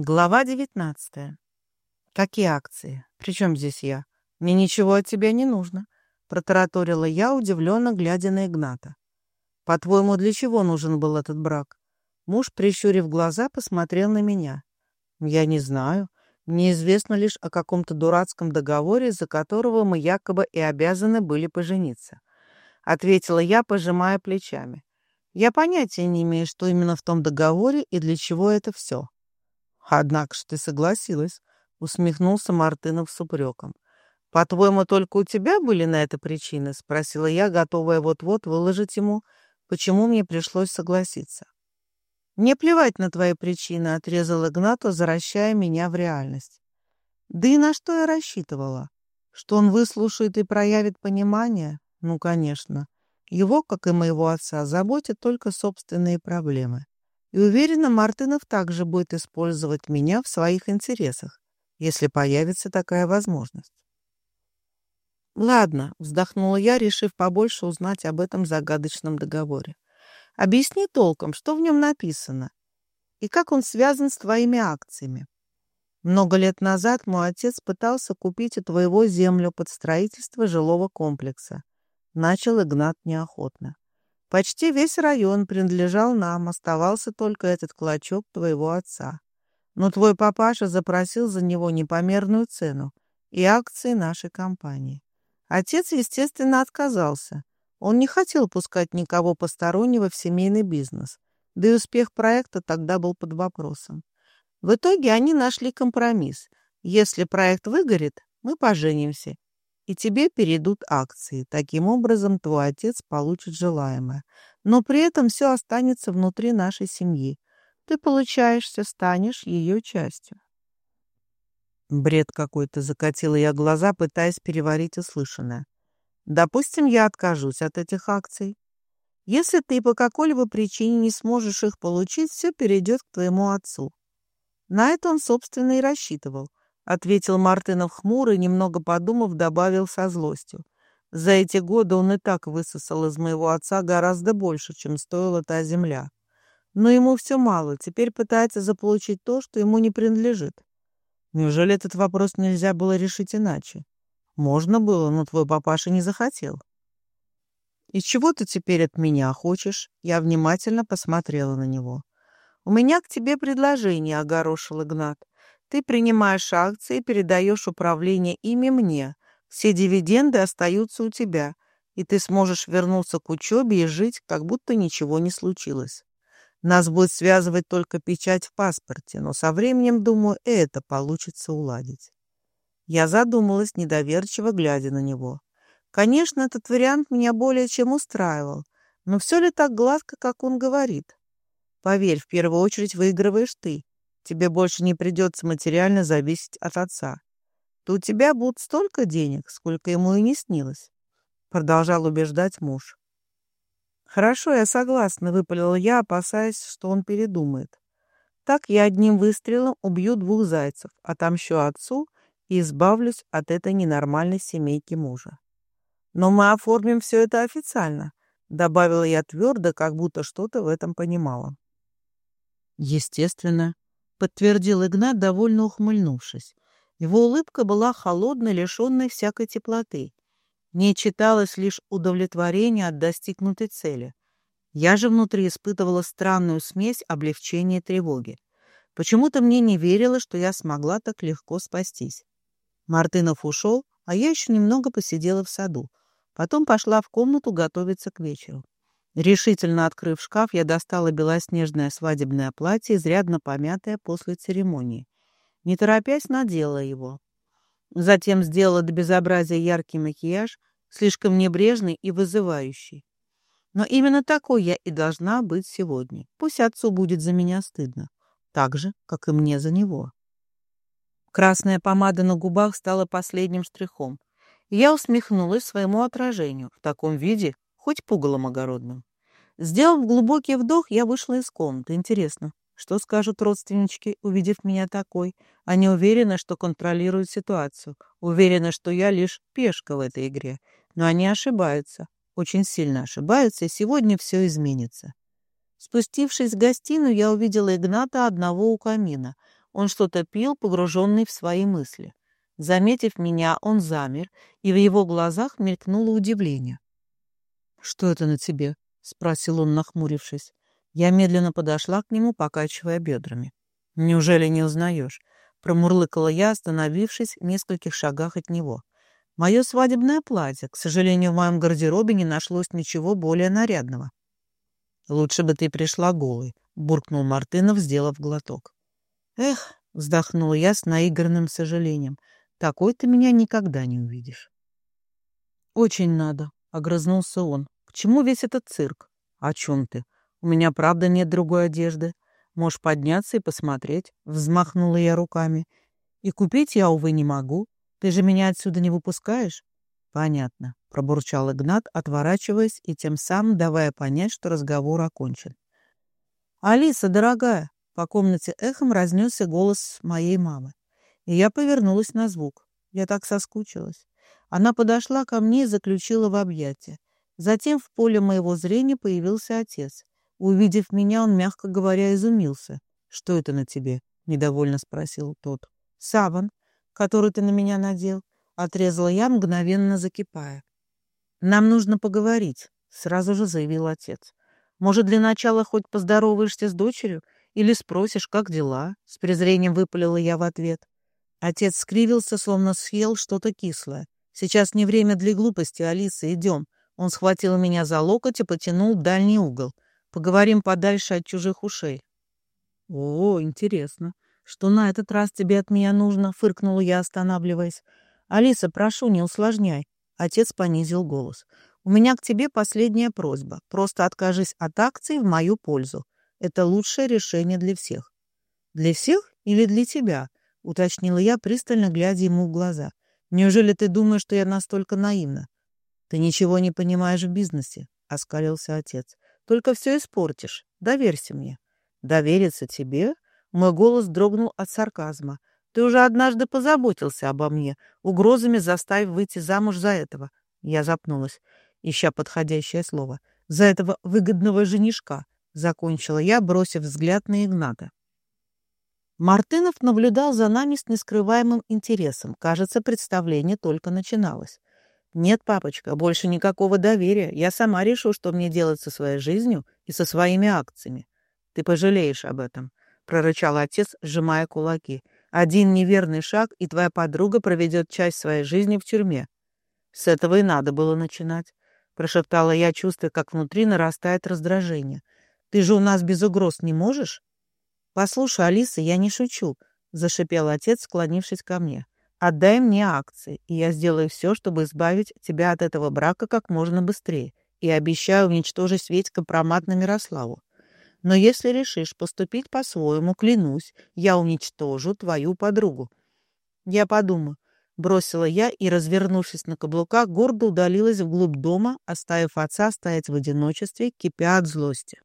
Глава девятнадцатая. «Какие акции? Причем здесь я? Мне ничего от тебя не нужно», — протараторила я, удивленно глядя на Игната. «По-твоему, для чего нужен был этот брак?» Муж, прищурив глаза, посмотрел на меня. «Я не знаю. Мне известно лишь о каком-то дурацком договоре, из-за которого мы якобы и обязаны были пожениться», — ответила я, пожимая плечами. «Я понятия не имею, что именно в том договоре и для чего это все». «Однако ж ты согласилась», — усмехнулся Мартынов с упреком. «По-твоему, только у тебя были на это причины?» — спросила я, готовая вот-вот выложить ему, почему мне пришлось согласиться. «Мне плевать на твои причины», — отрезал Игнат, возвращая меня в реальность. «Да и на что я рассчитывала? Что он выслушает и проявит понимание? Ну, конечно. Его, как и моего отца, заботят только собственные проблемы. И уверена, Мартынов также будет использовать меня в своих интересах, если появится такая возможность. «Ладно», — вздохнула я, решив побольше узнать об этом загадочном договоре. «Объясни толком, что в нем написано и как он связан с твоими акциями. Много лет назад мой отец пытался купить у твоего землю под строительство жилого комплекса. Начал Игнат неохотно. Почти весь район принадлежал нам, оставался только этот клочок твоего отца. Но твой папаша запросил за него непомерную цену и акции нашей компании. Отец, естественно, отказался. Он не хотел пускать никого постороннего в семейный бизнес, да и успех проекта тогда был под вопросом. В итоге они нашли компромисс. Если проект выгорит, мы поженимся, и тебе перейдут акции. Таким образом, твой отец получит желаемое. Но при этом все останется внутри нашей семьи. Ты, получаешься, станешь ее частью. Бред какой-то, закатила я глаза, пытаясь переварить услышанное. Допустим, я откажусь от этих акций. Если ты по какой-либо причине не сможешь их получить, все перейдет к твоему отцу. На это он, собственно, и рассчитывал ответил Мартынов хмуро и, немного подумав, добавил со злостью. За эти годы он и так высосал из моего отца гораздо больше, чем стоила та земля. Но ему все мало, теперь пытается заполучить то, что ему не принадлежит. Неужели этот вопрос нельзя было решить иначе? Можно было, но твой папаша не захотел. «И чего ты теперь от меня хочешь?» Я внимательно посмотрела на него. «У меня к тебе предложение», — огорошил Игнат. Ты принимаешь акции и передаешь управление ими мне. Все дивиденды остаются у тебя, и ты сможешь вернуться к учебе и жить, как будто ничего не случилось. Нас будет связывать только печать в паспорте, но со временем, думаю, это получится уладить. Я задумалась, недоверчиво глядя на него. Конечно, этот вариант меня более чем устраивал, но все ли так гладко, как он говорит? Поверь, в первую очередь выигрываешь ты. Тебе больше не придется материально зависеть от отца. То у тебя будет столько денег, сколько ему и не снилось. Продолжал убеждать муж. «Хорошо, я согласна», — выпалила я, опасаясь, что он передумает. «Так я одним выстрелом убью двух зайцев, отомщу отцу и избавлюсь от этой ненормальной семейки мужа. Но мы оформим все это официально», — добавила я твердо, как будто что-то в этом понимала. «Естественно», подтвердил Игнат, довольно ухмыльнувшись. Его улыбка была холодной, лишенной всякой теплоты. Не читалось лишь удовлетворение от достигнутой цели. Я же внутри испытывала странную смесь облегчения и тревоги. Почему-то мне не верилось, что я смогла так легко спастись. Мартынов ушел, а я еще немного посидела в саду. Потом пошла в комнату готовиться к вечеру. Решительно открыв шкаф, я достала белоснежное свадебное платье, изрядно помятое после церемонии. Не торопясь, надела его. Затем сделала до безобразия яркий макияж, слишком небрежный и вызывающий. Но именно такой я и должна быть сегодня. Пусть отцу будет за меня стыдно, так же, как и мне за него. Красная помада на губах стала последним штрихом. я усмехнулась своему отражению. В таком виде хоть пугалом огородным. Сделав глубокий вдох, я вышла из комнаты. Интересно, что скажут родственнички, увидев меня такой? Они уверены, что контролируют ситуацию, уверены, что я лишь пешка в этой игре. Но они ошибаются, очень сильно ошибаются, и сегодня все изменится. Спустившись в гостиную, я увидела Игната одного у камина. Он что-то пил, погруженный в свои мысли. Заметив меня, он замер, и в его глазах мелькнуло удивление. «Что это на тебе?» — спросил он, нахмурившись. Я медленно подошла к нему, покачивая бедрами. «Неужели не узнаешь?» — промурлыкала я, остановившись в нескольких шагах от него. «Мое свадебное платье. К сожалению, в моем гардеробе не нашлось ничего более нарядного». «Лучше бы ты пришла голой», — буркнул Мартынов, сделав глоток. «Эх», — вздохнула я с наигранным сожалением, — «такой ты меня никогда не увидишь». «Очень надо», — огрызнулся он. «К чему весь этот цирк?» «О чем ты? У меня, правда, нет другой одежды. Можешь подняться и посмотреть», — взмахнула я руками. «И купить я, увы, не могу. Ты же меня отсюда не выпускаешь?» «Понятно», — пробурчал Игнат, отворачиваясь и тем самым давая понять, что разговор окончен. «Алиса, дорогая!» — по комнате эхом разнесся голос моей мамы. И я повернулась на звук. Я так соскучилась. Она подошла ко мне и заключила в объятия. Затем в поле моего зрения появился отец. Увидев меня, он, мягко говоря, изумился. «Что это на тебе?» — недовольно спросил тот. «Саван, который ты на меня надел», — отрезала я, мгновенно закипая. «Нам нужно поговорить», — сразу же заявил отец. «Может, для начала хоть поздороваешься с дочерью или спросишь, как дела?» — с презрением выпалила я в ответ. Отец скривился, словно съел что-то кислое. «Сейчас не время для глупости, Алиса, идем». Он схватил меня за локоть и потянул в дальний угол. «Поговорим подальше от чужих ушей». «О, интересно. Что на этот раз тебе от меня нужно?» — фыркнула я, останавливаясь. «Алиса, прошу, не усложняй». Отец понизил голос. «У меня к тебе последняя просьба. Просто откажись от акций в мою пользу. Это лучшее решение для всех». «Для всех или для тебя?» — уточнила я, пристально глядя ему в глаза. Неужели ты думаешь, что я настолько наивна? Ты ничего не понимаешь в бизнесе, — оскалился отец. Только все испортишь. Доверься мне. Довериться тебе? Мой голос дрогнул от сарказма. Ты уже однажды позаботился обо мне, угрозами заставив выйти замуж за этого. Я запнулась, ища подходящее слово. За этого выгодного женишка, — закончила я, бросив взгляд на Игната. Мартынов наблюдал за нами с нескрываемым интересом. Кажется, представление только начиналось. «Нет, папочка, больше никакого доверия. Я сама решу, что мне делать со своей жизнью и со своими акциями. Ты пожалеешь об этом», — прорычал отец, сжимая кулаки. «Один неверный шаг, и твоя подруга проведет часть своей жизни в тюрьме». «С этого и надо было начинать», — прошептала я, чувствуя, как внутри нарастает раздражение. «Ты же у нас без угроз не можешь?» «Послушай, Алиса, я не шучу», — зашипел отец, склонившись ко мне. «Отдай мне акции, и я сделаю все, чтобы избавить тебя от этого брака как можно быстрее, и обещаю уничтожить весь компромат на Мирославу. Но если решишь поступить по-своему, клянусь, я уничтожу твою подругу». «Я подумаю», — бросила я и, развернувшись на каблуках, гордо удалилась вглубь дома, оставив отца стоять в одиночестве, кипя от злости.